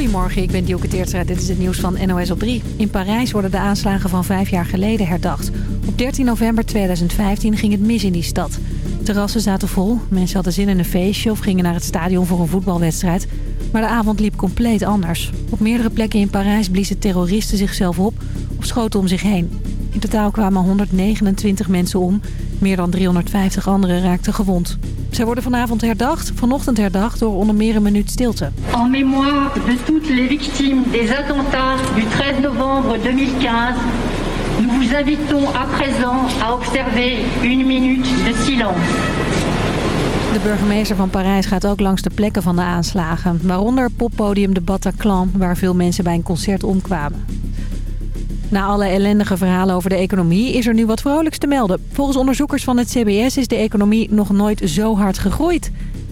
Goedemorgen, ik ben Dielke Teertstra. Dit is het nieuws van NOS op 3. In Parijs worden de aanslagen van vijf jaar geleden herdacht. Op 13 november 2015 ging het mis in die stad. Terrassen zaten vol, mensen hadden zin in een feestje... of gingen naar het stadion voor een voetbalwedstrijd. Maar de avond liep compleet anders. Op meerdere plekken in Parijs bliezen terroristen zichzelf op... of schoten om zich heen. In totaal kwamen 129 mensen om. Meer dan 350 anderen raakten gewond. Zij worden vanavond herdacht, vanochtend herdacht door onder meer een minuut stilte. En mémoire de toutes les victimes des attentats du 13 novembre 2015, nous vous invitons à présent à observer une minute de silence. De burgemeester van Parijs gaat ook langs de plekken van de aanslagen. Waaronder poppodium de Bataclan, waar veel mensen bij een concert omkwamen. Na alle ellendige verhalen over de economie is er nu wat vrolijks te melden. Volgens onderzoekers van het CBS is de economie nog nooit zo hard gegroeid.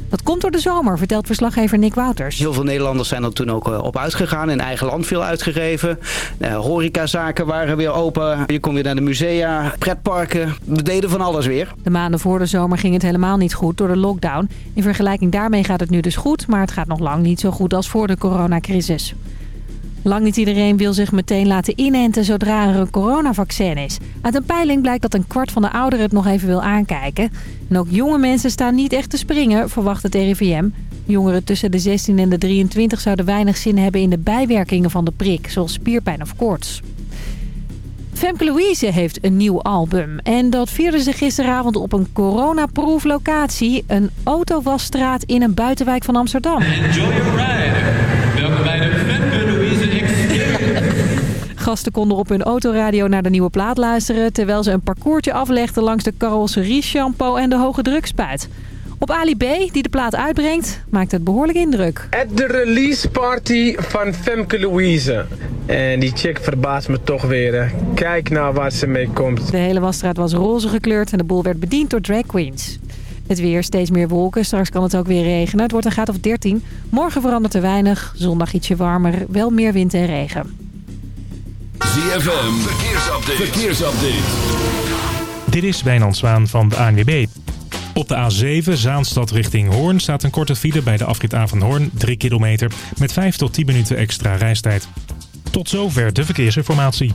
Dat komt door de zomer, vertelt verslaggever Nick Wouters. Heel veel Nederlanders zijn er toen ook eh, op uitgegaan. In eigen land veel uitgegeven. Uh, horecazaken waren weer open. Je kon weer naar de musea, pretparken. We deden van alles weer. De maanden voor de zomer ging het helemaal niet goed door de lockdown. In vergelijking daarmee gaat het nu dus goed, maar het gaat nog lang niet zo goed als voor de coronacrisis. Lang niet iedereen wil zich meteen laten inenten zodra er een coronavaccin is. Uit een peiling blijkt dat een kwart van de ouderen het nog even wil aankijken. En ook jonge mensen staan niet echt te springen, verwacht het RIVM. Jongeren tussen de 16 en de 23 zouden weinig zin hebben in de bijwerkingen van de prik, zoals spierpijn of koorts. Femke Louise heeft een nieuw album. En dat vierde ze gisteravond op een coronaproeflocatie. Een autowasstraat in een buitenwijk van Amsterdam. Enjoy your ride. Gasten konden op hun autoradio naar de nieuwe plaat luisteren... terwijl ze een parcoursje aflegden langs de carrosserie shampoo en de hoge drukspuit. Op Ali B, die de plaat uitbrengt, maakt het behoorlijk indruk. At de release party van Femke Louise. En die chick verbaast me toch weer. Kijk naar waar ze mee komt. De hele wasstraat was roze gekleurd en de boel werd bediend door drag queens. Het weer, steeds meer wolken. Straks kan het ook weer regenen. Het wordt een graad of 13. Morgen verandert er weinig. Zondag ietsje warmer. Wel meer wind en regen. ZFM, verkeersupdate. verkeersupdate. Dit is Wijnand Zwaan van de ANWB. Op de A7 Zaanstad richting Hoorn staat een korte file bij de afrit A van Hoorn, 3 kilometer, met 5 tot 10 minuten extra reistijd. Tot zover de verkeersinformatie.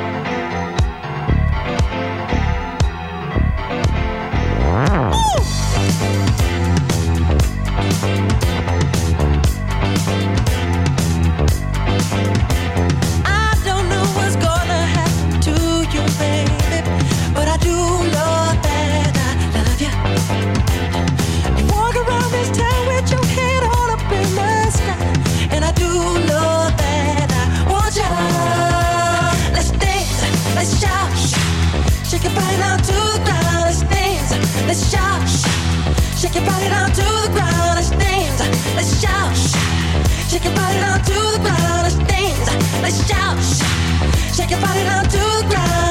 Let's shout, shake your body down to the ground.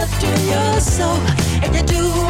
Closer to your soul. If you do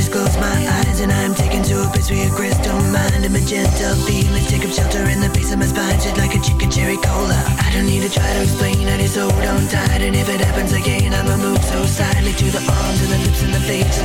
just close my eyes And I'm taken to a place where your crystal mind And magenta feelings take up shelter in the base of my spine Shit like a chicken cherry cola. I don't need to try to explain, I just hold on tight And if it happens again, I'ma move so silently To the arms and the lips and the face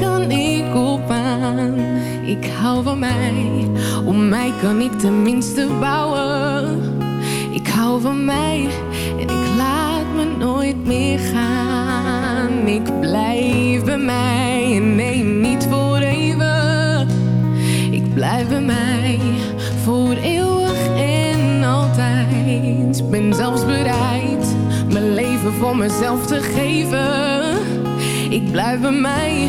kan ik op aan. Ik hou van mij, om mij kan ik tenminste bouwen. Ik hou van mij en ik laat me nooit meer gaan. Ik blijf bij mij en nee, niet voor even. Ik blijf bij mij voor eeuwig en altijd. Ben zelfs bereid mijn leven voor mezelf te geven. Ik blijf bij mij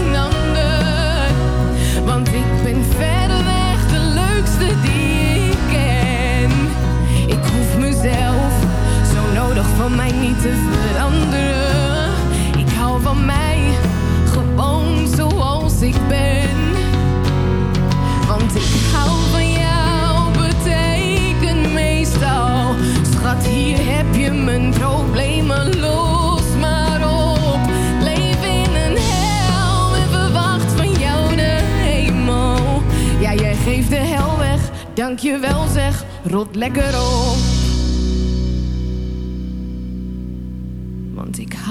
van mij niet te veranderen. Ik hou van mij gewoon zoals ik ben. Want ik hou van jou, betekent meestal. Schat, hier heb je mijn problemen los maar op. Leef in een hel en verwacht van jou de hemel. Ja, jij geeft de hel weg, dank je wel zeg, rot lekker op.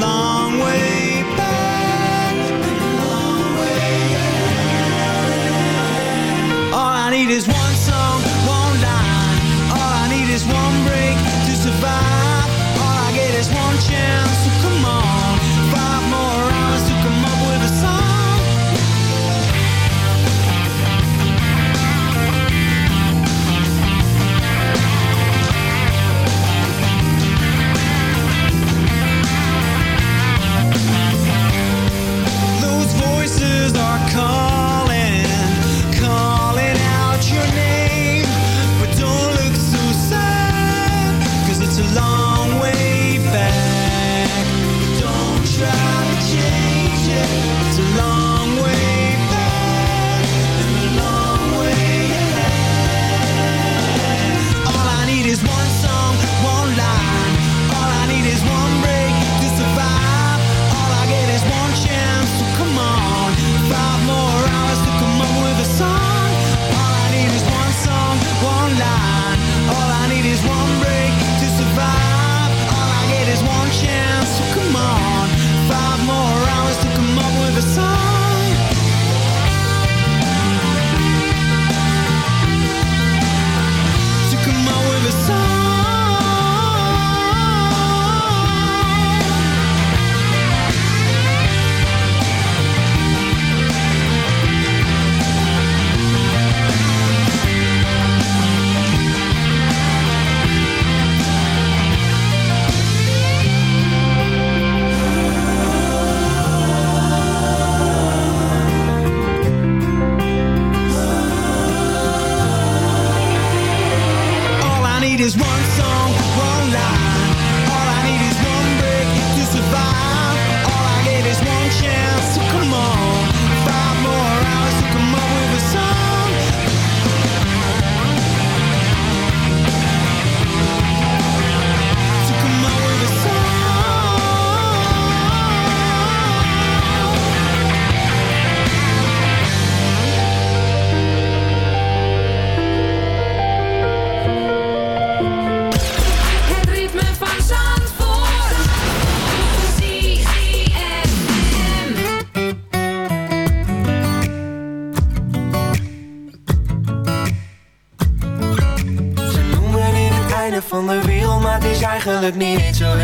long one song. look me in your